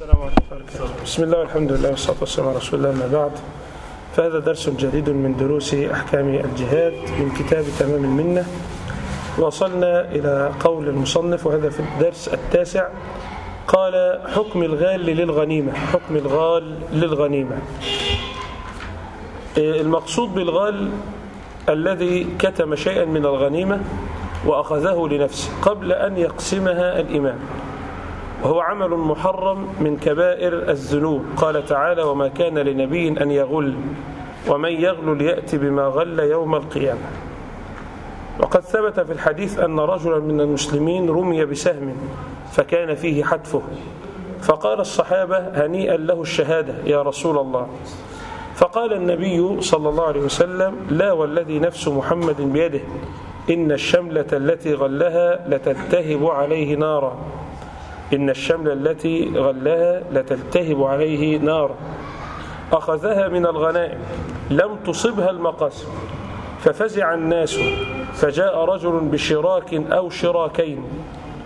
السلام. بسم الله والحمد لله والصلاة والسلام على رسول الله ما بعد. فهذا درس جديد من دروس أحكام الجهاد من كتاب تمام المنة. وصلنا إلى قول المصنف وهذا في الدرس التاسع. قال حكم الغال للغنيمة. حكم الغال للغنيمة. المقصود بالغال الذي كتم شيئا من الغنيمة وأخذه لنفسه قبل أن يقسمها الإمام. وهو عمل محرم من كبائر الذنوب. قال تعالى وما كان لنبي أن يغل ومن يغل يأتي بما غل يوم القيامة. وقد ثبت في الحديث أن رجلا من المسلمين رمي بسهم فكان فيه حتفه. فقال الصحابة هنيئا له الشهادة يا رسول الله. فقال النبي صلى الله عليه وسلم لا والذي نفس محمد بيده إن الشملة التي غلها لتلتهب عليه نارا. إن الشملة التي غلها لتلتهب عليه نارا أخذها من الغنائم لم تصبها المقاسم ففزع الناس فجاء رجل بشراك أو شراكين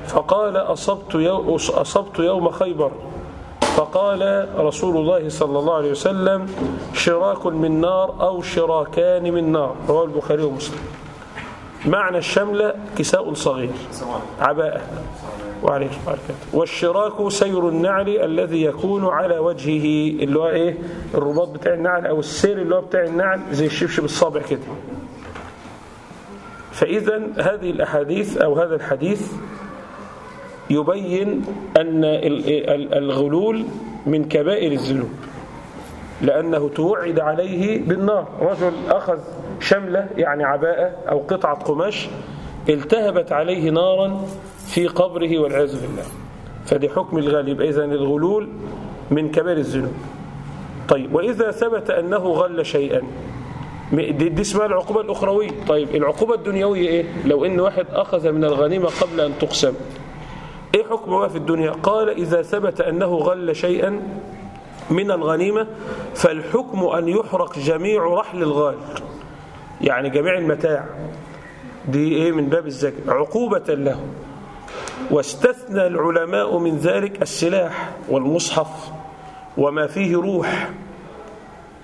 فقال أصبت, يو أصبت يوم خيبر فقال رسول الله صلى الله عليه وسلم شراك من نار أو شراكان من نار رواه البخاري ومسلم. معنى الشملة كساء صغير. عباءة. وعليكم وبركاته والشراك سير النعل الذي يكون على وجهه اللي هو إيه؟ الرباط بتاع النعل أو السير اللي هو بتاع النعل زي الشبشب الصابع كده. فاذا هذه الأحاديث أو هذا الحديث يبين أن الغلول من كبائر الذنوب لأنه توعد عليه بالنار. رجل أخذ شملة يعني عباءة أو قطعة قماش التهبت عليه نارا في قبره والعياذ بالله. فدي حكم الغالب. إذن الغلول من كبار الذنوب. طيب وإذا ثبت أنه غل شيئا. دي اسمها العقوبة الأخروية. طيب العقوبة الدنيوية إيه؟ لو إن واحد أخذ من الغنيمة قبل أن تقسم. إيه حكمها في الدنيا؟ قال إذا ثبت أنه غل شيئا من الغنيمة فالحكم أن يحرق جميع رحل الغال يعني جميع المتاع. دي إيه؟ من باب الزكاة عقوبة له. واستثنى العلماء من ذلك السلاح والمصحف وما فيه روح.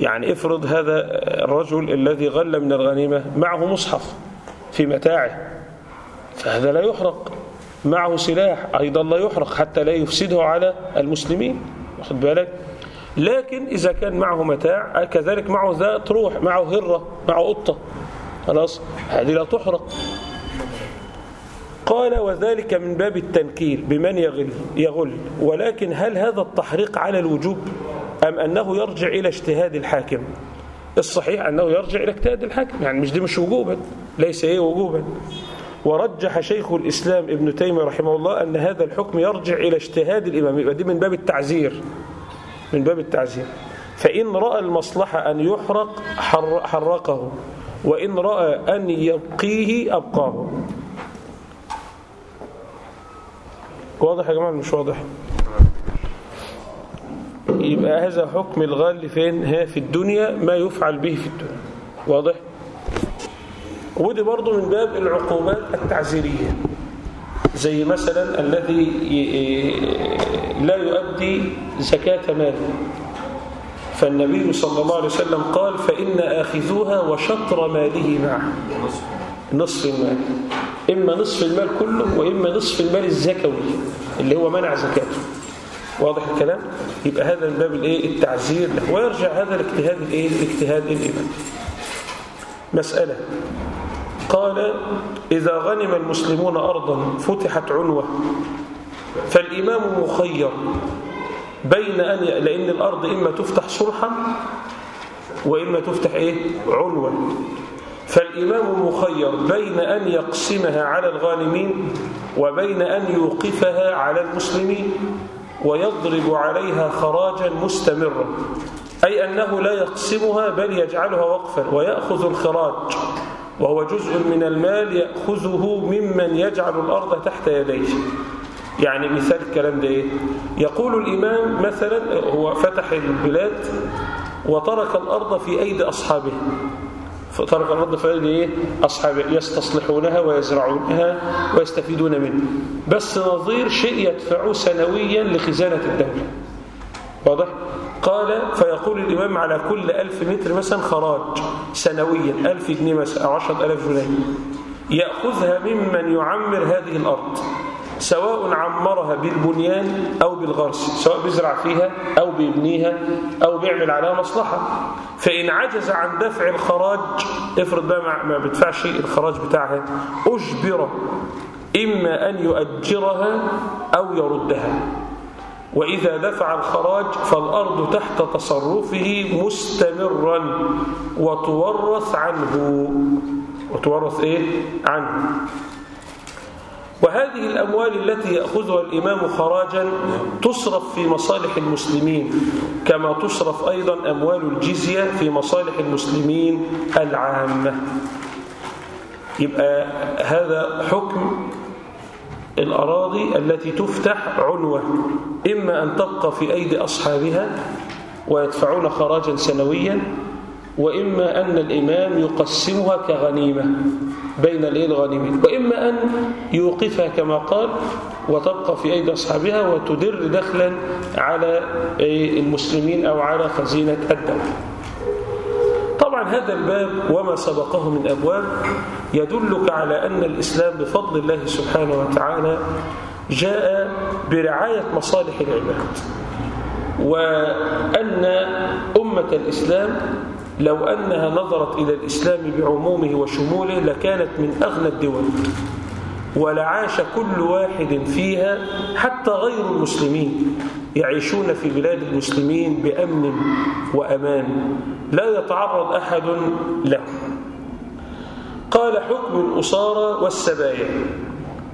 يعني افرض هذا الرجل الذي غل من الغنيمة معه مصحف في متاعه فهذا لا يحرق. معه سلاح أيضا لا يحرق حتى لا يفسده على المسلمين. واخد بالك؟ لكن إذا كان معه متاع كذلك معه ذات روح معه هرة معه قطة. خلاص؟ هذه لا تحرق. قال وذلك من باب التنكيل بمن يغل يغل. ولكن هل هذا التحريق على الوجوب أم أنه يرجع إلى اجتهاد الحاكم؟ الصحيح أنه يرجع إلى اجتهاد الحاكم يعني مش دي مش وجوبا ليس إيه وجوبا. ورجح شيخ الإسلام ابن تيمية رحمه الله أن هذا الحكم يرجع إلى اجتهاد الإمام يبقى دي من باب التعزير من باب التعزير. فإن رأى المصلحة أن يحرق حرقه. وإن رأى أن يبقيه أبقاه. واضح يا جماعة؟ مش واضح. يبقى هذا حكم الغال فين؟ ها في الدنيا ما يفعل به في الدنيا. واضح؟ ودي برضو من باب العقوبات التعزيرية. زي مثلا الذي لا يؤدي زكاة ماله فالنبي صلى الله عليه وسلم قال فإن آخذوها وشطر ماله معه. نصف المال. إما نصف المال كله وإما نصف المال الزكوي اللي هو منع زكاته. واضح الكلام؟ يبقى هذا من باب الإيه؟ التعزير ويرجع هذا الاجتهاد الإيه؟ الاجتهاد الامام مسألة. قال إذا غنم المسلمون أرضا فتحت عنوة. فالإمام مخير بين أن. لأن الأرض إما تفتح صلحا وإما تفتح إيه؟ عنوة فالإمام مخير بين أن يقسمها على الغانمين وبين أن يوقفها على المسلمين ويضرب عليها خراجا مستمرا. أي أنه لا يقسمها بل يجعلها وقفا ويأخذ الخراج. وهو جزء من المال يأخذه ممن يجعل الأرض تحت يديه. يعني مثال الكلام ده إيه؟ يقول الإمام مثلا هو فتح البلاد وترك الأرض في أيدي أصحابه. فترك الأرض في أيدي إيه؟ أصحابه. يستصلحونها ويزرعونها ويستفيدون منه. بس نظير شيء يدفعوه سنويا لخزانة الدولة. واضح؟ قال فيقول الإمام على كل ألف متر مثلا خراج سنويا ألف جنيه مثلا أو ألاف جنيه. يأخذها ممن يعمر هذه الأرض. سواء عمرها بالبنيان أو بالغرس سواء بيزرع فيها أو بيبنيها أو بيعمل عليها مصلحة. فإن عجز عن دفع الخراج افرض بقى ما بيدفعش الخراج بتاعها أجبر إما أن يؤجرها أو يردها. وإذا دفع الخراج فالأرض تحت تصرفه مستمرا وتورث عنه. وتورث إيه؟ عنه. وهذه الأموال التي يأخذها الإمام خراجا تصرف في مصالح المسلمين كما تصرف أيضا أموال الجزية في مصالح المسلمين العامة. يبقى هذا حكم الأراضي التي تفتح عنوة إما أن تبقى في أيدي أصحابها ويدفعون خراجا سنويا وإما أن الإمام يقسمها كغنيمة بين الغانمين وإما أن يوقفها كما قال وتبقى في أيدي أصحابها وتدر دخلا على المسلمين أو على خزينة الدولة طبعا هذا الباب وما سبقه من أبواب يدلك على أن الإسلام بفضل الله سبحانه وتعالى جاء برعاية مصالح العباد وأن أمة الإسلام لو أنها نظرت إلى الإسلام بعمومه وشموله لكانت من أغنى الدول ولعاش كل واحد فيها حتى غير المسلمين يعيشون في بلاد المسلمين بأمن وأمان لا يتعرض أحد له. قال حكم الأسارة والسبايا.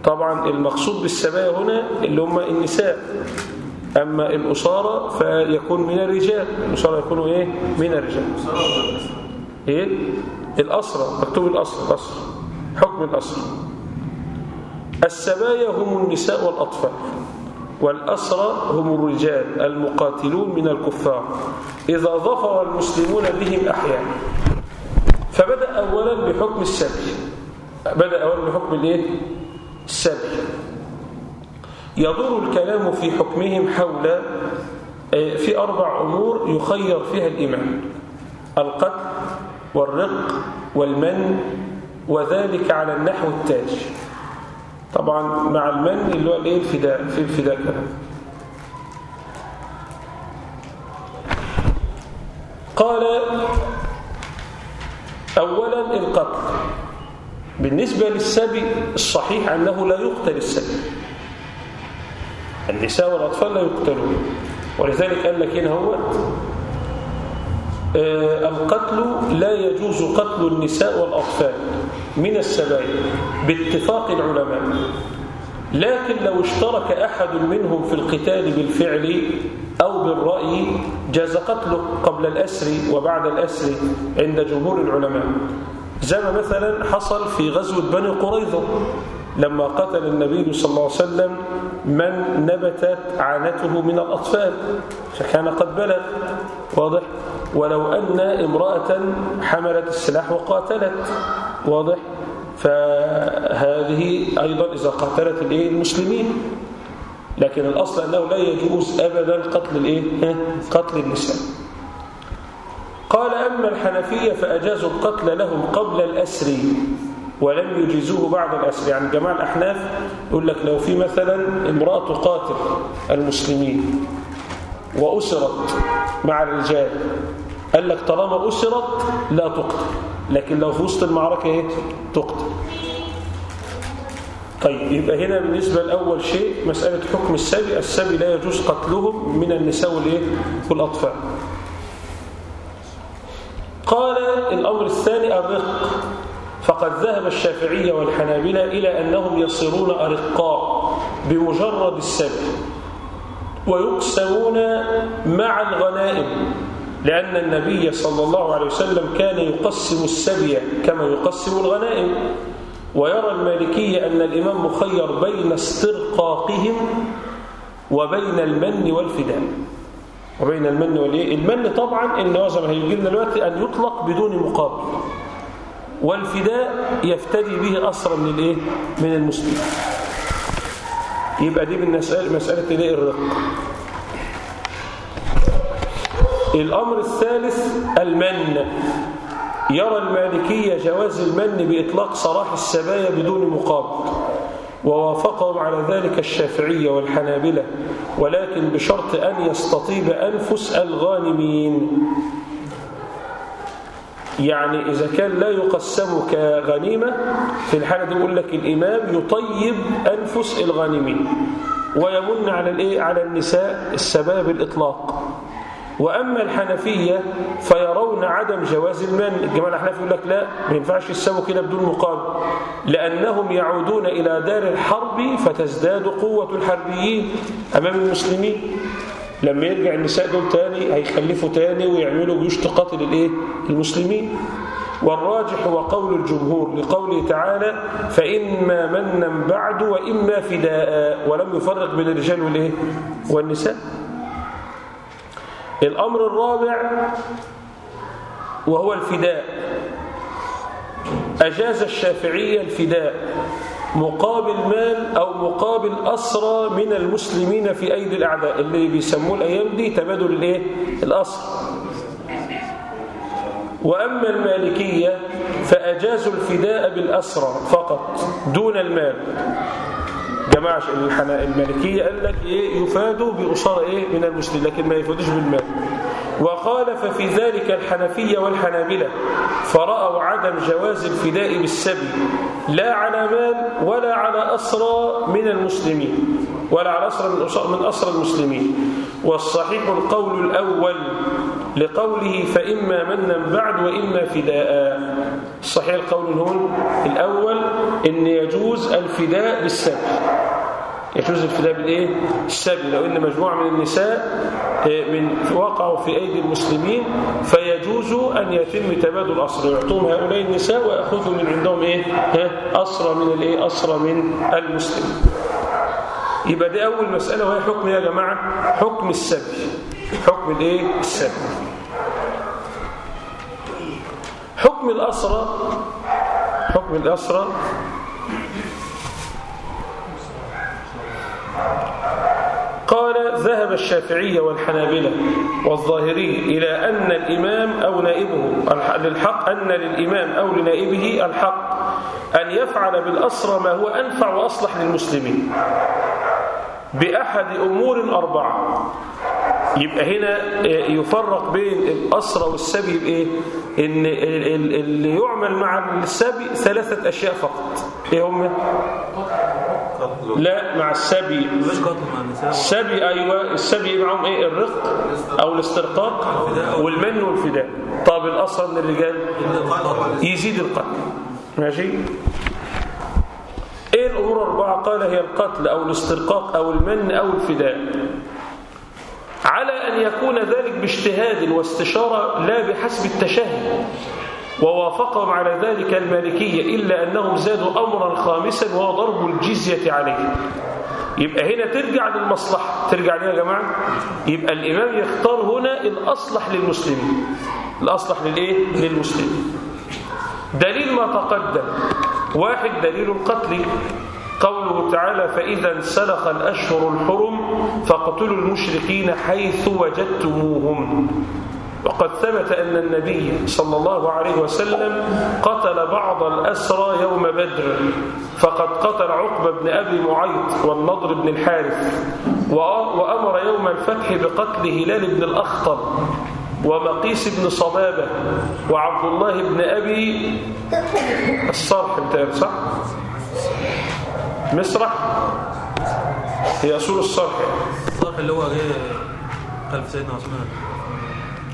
طبعا المقصود بالسبايا هنا اللي هم النساء. أما الأسارة فيكون من الرجال الأسارة يكونوا إيه؟ من الرجال. إيه؟ الأسرة مكتوب الأسرة الأسرة. حكم الأسرة. السبايا هم النساء والأطفال والأسرى هم الرجال المقاتلون من الكفار. إذا ظفر المسلمون بهم أحيانا فبدأ أولا بحكم السبي. بدأ أولا بحكم الإيه؟ السبي. يدور الكلام في حكمهم حول في أربع أمور يخير فيها الإمام القتل والرق والمن وذلك على النحو التالي طبعا مع المن اللي هو الإيه؟ الفداء في الفداء كمان. قال اولا القتل. بالنسبة للسبي الصحيح أنه لا يقتل السبي. النساء والأطفال لا يقتلون. ولذلك قال لك هنا هو آه القتل لا يجوز قتل النساء والأطفال من السبايا باتفاق العلماء. لكن لو اشترك أحد منهم في القتال بالفعل أو بالرأي جاز قتله قبل الأسر وبعد الأسر عند جمهور العلماء. زي ما مثلا حصل في غزوة بني قريظة. لما قتل النبي صلى الله عليه وسلم من نبتت عانته من الأطفال فكان قد بلغ. واضح؟ ولو أن امرأة حملت السلاح وقاتلت. واضح؟ فهذه أيضا إذا قاتلت المسلمين. لكن الأصل أنه لا يجوز أبدا قتل الإيه؟ قتل النساء قال أما الحنفية فأجازوا القتل لهم قبل الأسر. ولم يجيزوه بعد الأسر يعني جماعة الأحناف يقول لك لو في مثلا امرأة تقاتل المسلمين وأسرت مع الرجال قال لك طالما أسرت لا تقتل لكن لو في وسط المعركة إيه تقتل. طيب يبقى هنا بالنسبة لأول شيء مسألة حكم السبي السبي لا يجوز قتلهم من النساء والإيه؟ والأطفال. قال الأمر الثاني الرق فقد ذهب الشافعية والحنابلة إلى أنهم يصيرون أرقاء بمجرد السبي ويقسمون مع الغنائم لأن النبي صلى الله عليه وسلم كان يقسم السبي كما يقسم الغنائم ويرى المالكية أن الإمام مخير بين استرقاقهم وبين المن والفداء. وبين المن والإيه المن طبعا إن زي ما هيجي لنا دلوقتي أن يطلق بدون مقابل. والفداء يفتدي به أسرى من الإيه؟ من المسلمين يبقى دي بالنسبة مسألة إيه؟ الرق. الأمر الثالث المن. يرى المالكية جواز المن بإطلاق سراح السبايا بدون مقابل. ووافقهم على ذلك الشافعية والحنابلة ولكن بشرط أن يستطيب أنفس الغانمين. يعني إذا كان لا يقسم كغنيمة في الحالة دي يقول لك الإمام يطيب أنفس الغانمين ويمن على الإيه؟ على النساء السبايا بالإطلاق وأما الحنفية فيرون عدم جواز المن. الجماعة الحنفي يقول لك لا ما ينفعش يسووا كده بدون مقابل لأنهم يعودون إلى دار الحرب فتزداد قوة الحربيين أمام المسلمين. لما يرجع النساء دول تاني هيخلفوا تاني ويعملوا جيوش تقاتل الإيه؟ المسلمين. والراجح هو قول الجمهور لقوله تعالى فإما منا بعد وإما فداء. ولم يفرق بين الرجال والإيه؟ والنساء. الأمر الرابع وهو الفداء. أجاز الشافعية الفداء. مقابل مال أو مقابل أسرى من المسلمين في أيدي الأعداء. اللي بيسموه الأيام دي تبادل الإيه؟ الأسر وأما المالكية فأجازوا الفداء بالأسرى فقط دون المال. جماعة المالكية قال لك إيه؟ يفادوا بأسرى إيه؟ من المسلمين لكن ما يفادوش بالمال. وخالف في ذلك الحنفية والحنابلة فرأوا عدم جواز الفداء بالسبي لا على مال ولا على أسرى من المسلمين ولا على أسرى من أسرى المسلمين. والصحيح القول الأول لقوله فإما منا بعد وإما فداء. الصحيح القول الأول إن يجوز الفداء بالسبي. يجوز الفداء بالإيه؟ السبي. لو إن مجموعة من النساء من وقعوا في أيدي المسلمين فيجوز أن يتم تبادل اسرى يعطوهم هؤلاء النساء ويأخذوا من عندهم إيه؟ أسرى من الإيه؟ أسرى من المسلمين. يبقى دي أول مسألة وهي حكم يا جماعة؟ حكم السبي. حكم الإيه؟ السبي. حكم الأسرى حكم الأسرى قال ذهب الشافعية والحنابلة والظاهري إلى أن الإمام أو نائبه للحق أن للإمام أو لنائبه الحق أن يفعل بالأسرى ما هو أنفع وأصلح للمسلمين بأحد أمور أربعة يبقى هنا يفرق بين الأسرى والسبي بإيه؟ إن اللي يعمل مع السبي ثلاثة أشياء فقط إيه هم؟ لا مع السبي. السبي أيوة السبي معهم إيه؟ الرق أو الاسترقاق والمن والفداء. طب من الرجال يزيد القتل. ماشي؟ إيه الأمور الاربعه قال هي القتل أو الاسترقاق أو المن أو الفداء. على أن يكون ذلك باجتهاد واستشارة لا بحسب التشهي ووافقهم على ذلك المالكية إلا أنهم زادوا امرا خامسا وهو ضرب الجزية عليه يبقى هنا ترجع للمصلحة. ترجع ليه يا جماعة. يبقى الإمام يختار هنا الأصلح للمسلمين. الأصلح للإيه؟ للمسلمين. دليل ما تقدم. واحد دليل القتل. قوله تعالى فإذا انسلخ الأشهر الحرم فاقتلوا المشركين حيث وجدتموهم. وقد ثبت أن النبي صلى الله عليه وسلم قتل بعض الأسرى يوم بدر فقد قتل عقبة بن أبي معيط والنضر بن الحارث وأمر يوم الفتح بقتل هلال بن الأخطر ومقيس بن صبابة وعبد الله بن أبي الصرح بتاعي صح؟ مسرح هي أصول الصرح. الصرح اللي هو جه خلف سيدنا عثمان.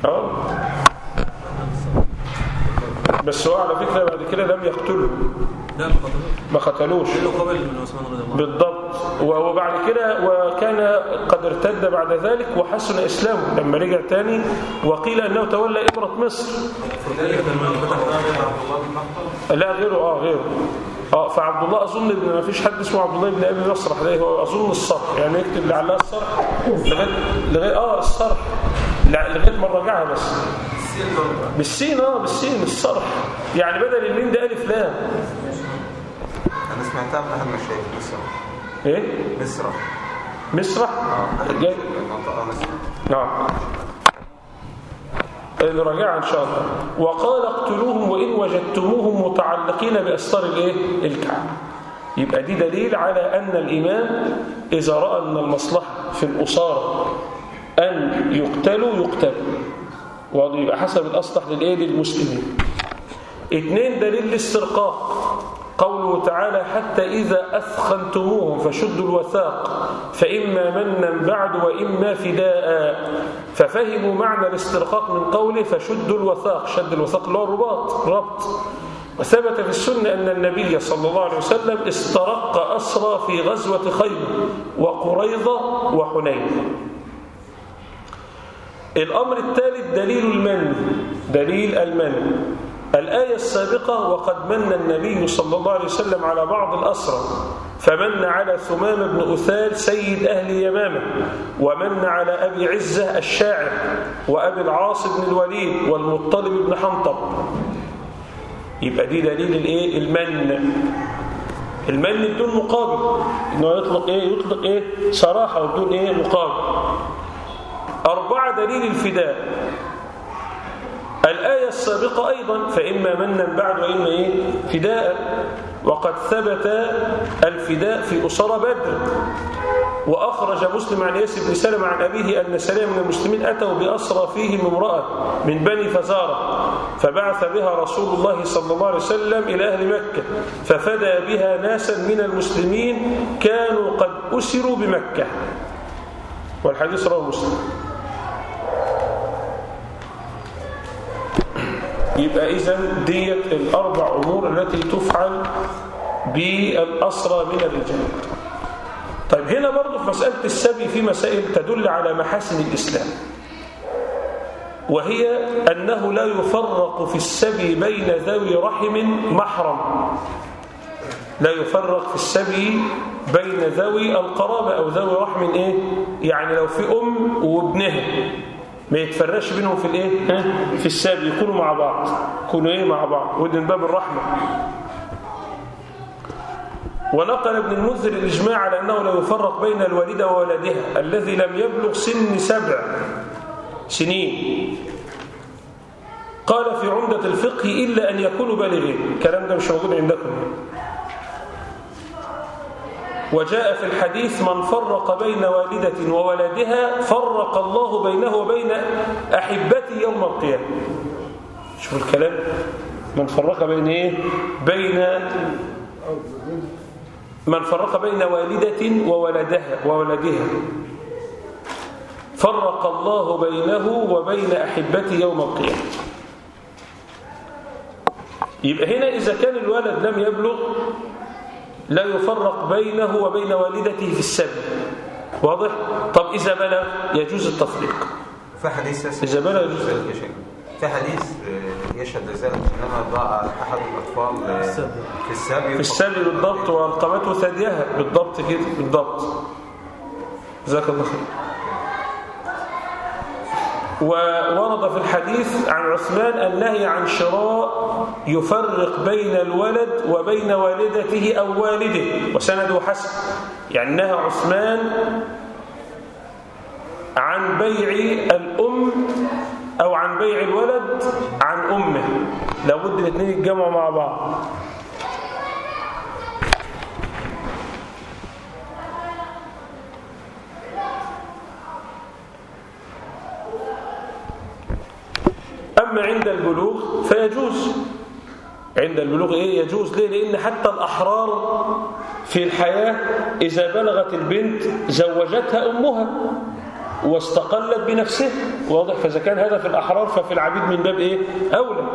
أه؟ بس هو على فكرة بعد كده لم يقتله ما قتلوش. بالضبط. وبعد كده وكان قد ارتد بعد ذلك وحسن إسلامه. لما رجع تاني وقيل أنه تولى إمرة مصر. لا غيره. آه غيره. آه فعبد الله أظن إن ما فيش حد اسمه عبد الله بن أبي مسرح ده. هو أظن الصرح. يعني يكتب لعلها الصرح لغايه لغايه آه الصرح. لغاية ما نراجعها بس. بالسين آه بالسين الصرح يعني بدل الميم ده ألف لام. أنا سمعتها من احد المشايخ مصر. إيه؟ مصر. مسرح آه نعم. نراجعها إن شاء الله. وقال اقتلوهم وإن وجدتموهم متعلقين بأستار الإيه؟ الكعب يبقى دي دليل على أن الإمام إذا رأى أن المصلحة في الأسارة أن يقتلوا يقتلوا واضح. يبقى حسب الأصلح للإيه؟ للمسلمين. اثنين دليل الاسترقاق قوله تعالى حتى إذا أثخنتموهم فشدوا الوثاق فإما منا بعد وإما فداء. ففهموا معنى الاسترقاق من قوله فشدوا الوثاق. شد الوثاق اللي هو الرباط ربط. وثبت في السنة أن النبي صلى الله عليه وسلم استرق أسرى في غزوة خيبر وقريظة وحنين. الأمر الثالث دليل المن دليل المن الآية السابقة وقد من النبي صلى الله عليه وسلم على بعض الأسرى فمن على ثمام بن أثال سيد أهل يمامة ومن على أبي عزة الشاعر وأبي العاص بن الوليد والمطلب بن حنطب. يبقى دي دليل الإيه؟ المن المن بدون مقابل. إنه يطلق إيه؟ يطلق إيه؟ صراحة وبدون إيه؟ مقابل. أربعة دليل الفداء. الآية السابقة أيضا فإما منا بعد وإما إيه؟ فداء. وقد ثبت الفداء في أسرى بدر. وأخرج مسلم عن ياسر بن سلم عن أبيه أن سلام من المسلمين أتوا بأسرى فيهم امرأة من بني فزارة فبعث بها رسول الله صلى الله عليه وسلم إلى أهل مكة ففدى بها ناسا من المسلمين كانوا قد أسروا بمكة. والحديث رواه مسلم. يبقى إذا ديت الأربع أمور التي تفعل بالأسرى من الرجال طيب هنا برضو في مسألة السبي في مسائل تدل على محاسن الإسلام وهي أنه لا يفرق في السبي بين ذوي رحم محرم. لا يفرق في السبي بين ذوي القرابة أو ذوي رحم إيه؟ يعني لو في أم وابنها. ما يتفرقش بينهم في الايه؟ في السبي يكونوا مع بعض. يكونوا إيه؟ مع بعض. ودي من باب الرحمة. ونقل ابن المنذر الإجماع على أنه لا يفرق بين الوالدة وولدها الذي لم يبلغ سن سبع سنين. قال في عمدة الفقه إلا أن يكونوا بالغين. الكلام ده مش موجود عندكم. وجاء في الحديث من فرق بين والدة وولدها فرق الله بينه وبين أحبته يوم القيامة. شوف الكلام. من فرق بين إيه؟ بين من فرق بين والدة وولدها وولدها. فرق الله بينه وبين أحبته يوم القيامة. يبقى هنا إذا كان الولد لم يبلغ لا يفرق بينه وبين والدته في السبب. واضح؟ طب إذا بلغ يجوز التفريق. في حديث إذا بلغ يجوز في حديث يشهد ذلك انما ضاع أحد الأطفال في السبي في السبي بالضبط والقمته ثديها بالضبط كده بالضبط. جزاك الله خير. وورد في الحديث عن عثمان النهي عن شراء يفرق بين الولد وبين والدته أو والده وسنده حسن. يعني نهى عثمان عن بيع الأم أو عن بيع الولد عن أمه. لابد الاثنين يتجمعوا مع بعض. أما عند البلوغ فيجوز. عند البلوغ إيه؟ يجوز. ليه؟ لأن حتى الأحرار في الحياة إذا بلغت البنت زوجتها أمها واستقلت بنفسها. واضح؟ فإذا كان هذا في الأحرار ففي العبيد من باب إيه؟ أولى.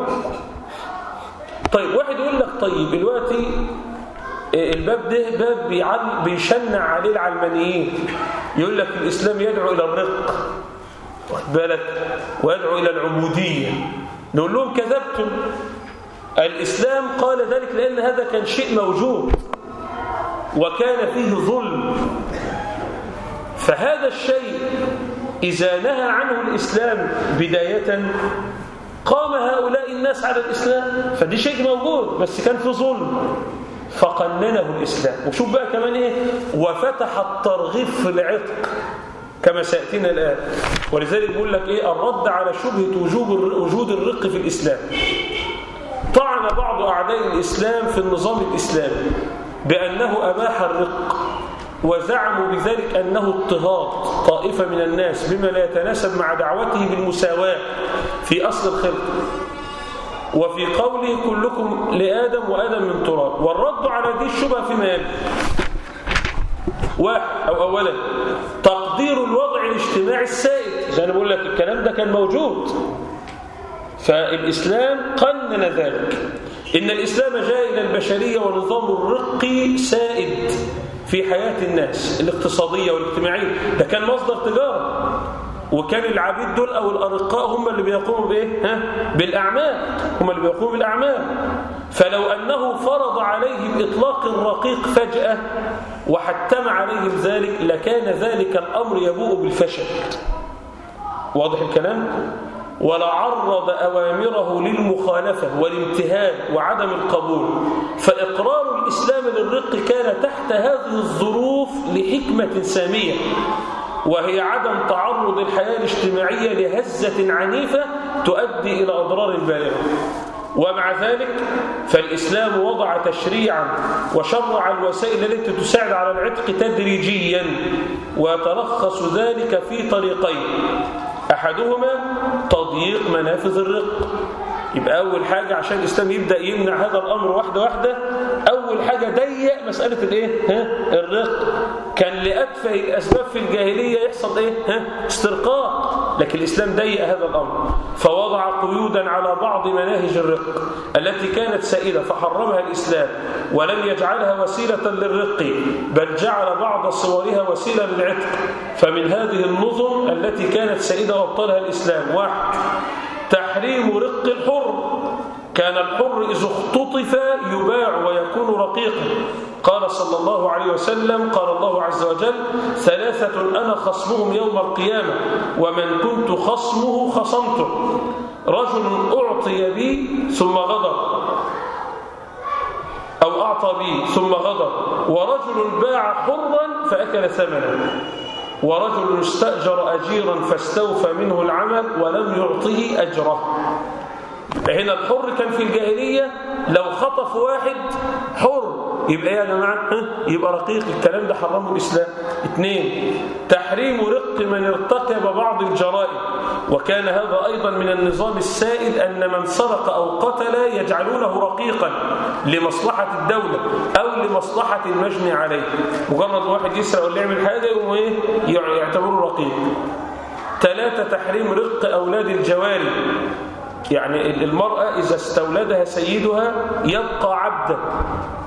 طيب واحد يقول لك طيب دلوقتي الباب ده باب بيشنع عليه العلمانيين. يقول لك الإسلام يدعو إلى الرق. واخد بالك ويدعو إلى العبودية. نقول لهم كذبتم. الإسلام قال ذلك لأن هذا كان شيء موجود وكان فيه ظلم. فهذا الشيء إذا نهى عنه الإسلام بداية قام هؤلاء الناس على الإسلام. فدي شيء موجود بس كان في ظلم. فقننه الإسلام. وشوف بقى كمان إيه؟ وفتح الترغيب في العتق. كما سيأتينا الآن. ولذلك بيقول لك إيه؟ الرد على شبهة وجوب وجود الرق في الإسلام. طعن بعض أعداء الإسلام في النظام الإسلامي بأنه أباح الرق وزعموا بذلك أنه اضطهاد طائفة من الناس بما لا يتناسب مع دعوته بالمساواة في أصل الخلق. وفي قوله كلكم لآدم وآدم من تراب. والرد على دي الشبهة في مال واحد أو أولا تقدير الوضع الاجتماعي السائد. زي أنا بقول لك الكلام ده كان موجود. فالإسلام قنن ذلك. إن الإسلام جاء إلى البشرية ونظام الرقي سائد في حياة الناس الاقتصادية والاجتماعية. ده كان مصدر تجارة. وكان العبيد دول أو الأرقاء هم اللي بيقوموا بإيه؟ ها؟ بالأعمال هم اللي بيقوموا بالأعمال فلو أنه فرض عليهم إطلاق الرقيق فجأة وحتم عليهم ذلك لكان ذلك الأمر يبوء بالفشل واضح الكلام؟ ولعرض أوامره للمخالفة والامتهان وعدم القبول فإقرار الإسلام للرق كان تحت هذه الظروف لحكمة سامية وهي عدم تعرض الحياة الاجتماعية لهزة عنيفة تؤدي إلى أضرار بالغة ومع ذلك فالإسلام وضع تشريعا وشرع الوسائل التي تساعد على العتق تدريجيا ويتلخص ذلك في طريقين. أحدهما تضييق منافذ الرق. يبقى أول حاجة عشان الإسلام يبدأ يمنع هذا الأمر واحدة واحدة أول حاجة ضيق مسألة الإيه؟ ها؟ الرق كان لأتفه الأسباب في الجاهلية يحصل إيه؟ ها؟ استرقاق لكن الإسلام ضيق هذا الأمر فوضع قيودا على بعض مناهج الرق التي كانت سائلة فحرمها الإسلام ولم يجعلها وسيلة للرق بل جعل بعض صورها وسيلة للعتق فمن هذه النظم التي كانت سائدة وأبطلها الإسلام واحد تحريم رق الحر. كان الحر إذا اختطف يباع ويكون رقيقا. قال صلى الله عليه وسلم قال الله عز وجل ثلاثة أنا خصمهم يوم القيامة ومن كنت خصمه خصمته. رجل أعطي بي ثم غدر أو أعطى بي ثم غدر ورجل باع حرا فأكل ثمنا ورجل استأجر أجيرا فاستوفى منه العمل ولم يعطه أجره. هنا الحر كان في الجاهلية لو خطف واحد حر يبقى إيه يا جماعة؟ يبقى رقيق الكلام ده حرمه الإسلام. اثنين تحريم رق من ارتكب بعض الجرائم. وكان هذا أيضا من النظام السائد أن من سرق أو قتل يجعلونه رقيقا لمصلحة الدولة أو لمصلحة المجني عليه. مجرد واحد يسرق ولا يعمل حاجة يقوم إيه؟ يعتبره رقيق. ثلاثة تحريم رق أولاد الجواري. يعني المرأة إذا استولدها سيدها يبقى عبدا.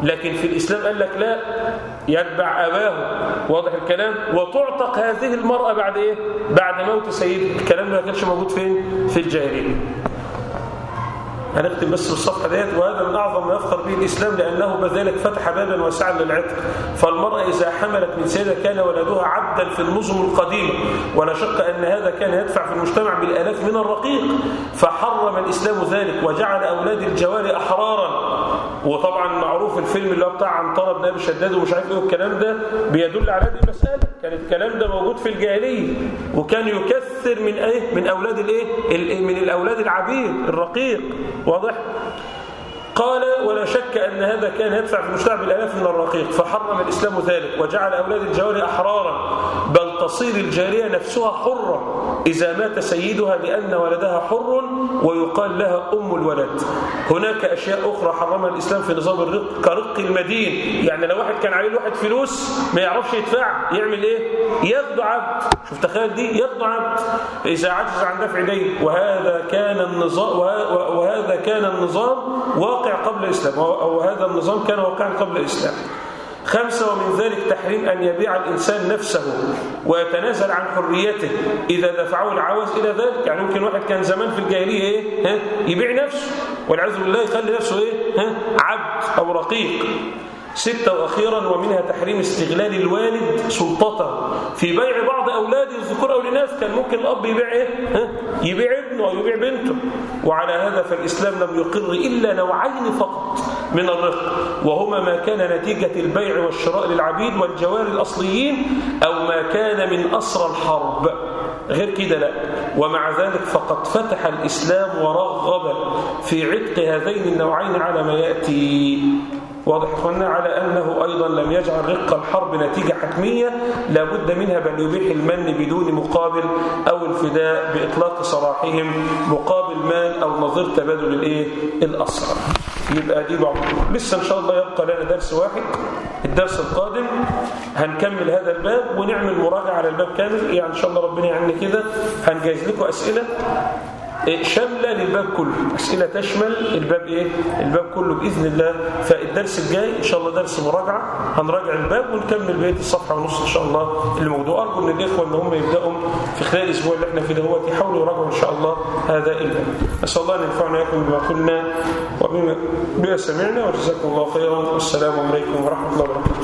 لكن في الإسلام قال لك لا يتبع أباه. واضح الكلام؟ وتعتق هذه المرأة بعد إيه؟ بعد موت سيدها. الكلام ده ما كانش موجود فين؟ في الجاهلية. هنختم بس بالصفحة ديت وهذا من أعظم ما يفخر به الإسلام لأنه بذلك فتح بابا واسعا للعتق. فالمرأة إذا حملت من سيدة كان ولدها عبدا في النظم القديمة. ولا شك أن هذا كان يدفع في المجتمع بالآلاف من الرقيق. فحرم الإسلام ذلك وجعل أولاد الجواري أحرارا. وطبعا معروف الفيلم اللي هو بتاع عنترة بن أبي شداد ومش عارف إيه والكلام ده بيدل على هذه المسألة. كان الكلام ده موجود في الجاهلية. وكان يكثر من إيه؟ من أولاد الإيه؟ من الأولاد العبيد الرقيق. واضح قال ولا شك أن هذا كان يدفع في المجتمع بالآلاف من الرقيق فحرم الإسلام ذلك وجعل أولاد الجواري أحرارا بل تصير الجارية نفسها حرة إذا مات سيدها لأن ولدها حر ويقال لها أم الولد. هناك أشياء أخرى حرمها الإسلام في نظام الرق كرق المدين يعني لو واحد كان عليه الواحد فلوس ما يعرفش يدفع يعمل إيه؟ ياخده عبد. شوف تخيل دي؟ ياخده عبد. إذا عجز عن دفع دين. وهذا كان النظام وهذا كان النظام واقع قبل الإسلام وهذا النظام كان واقعا قبل الإسلام خمسة ومن ذلك تحريم أن يبيع الإنسان نفسه ويتنازل عن حريته إذا دفعه العوز إلى ذلك يعني ممكن واحد كان زمان في الجاهلية إيه؟ ها؟ يبيع نفسه والعياذ بالله يخلي نفسه إيه؟ ها؟ عبد أو رقيق ستة وأخيرا ومنها تحريم استغلال الوالد سلطته في بيع بعض أولاده الذكور أو الإناث كان ممكن الأب يبيع إيه؟ يبيع ابنه أو يبيع بنته. وعلى هذا فالإسلام لم يقر إلا نوعين فقط من الرق. وهما ما كان نتيجة البيع والشراء للعبيد والجوار الأصليين أو ما كان من أسرى الحرب. غير كده لا. ومع ذلك فقد فتح الإسلام ورغب في عتق هذين النوعين على ما يأتي. واضح اخوانا على أنه أيضا لم يجعل رق الحرب نتيجة حتمية لا بد منها بل يبيح المن بدون مقابل أو الفداء بإطلاق سراحهم مقابل مال أو نظير تبادل؟ الأسرى. يبقى دي بعض لسه إن شاء الله يبقى لنا درس واحد. الدرس القادم. هنكمل هذا الباب ونعمل مراجعة على الباب كامل. يعني إن شاء الله ربنا يعني كده. هنجهز لكم أسئلة. شاملة للباب كله. أسئلة تشمل الباب إيه؟ الباب كله بإذن الله. فالدرس الجاي إن شاء الله درس مراجعة. هنراجع الباب ونكمل بقية الصفحة ونص إن شاء الله اللي موضوع أرجو من الإخوة إن هم يبدأوا في خلال الأسبوع اللي إحنا فيه دهوت يحاولوا يراجعوا إن شاء الله هذا الباب. أسأل الله أن ينفعنا إياكم بما قلنا وبما سمعنا. وجزاكم الله خيرا. والسلام عليكم ورحمة الله وبركاته.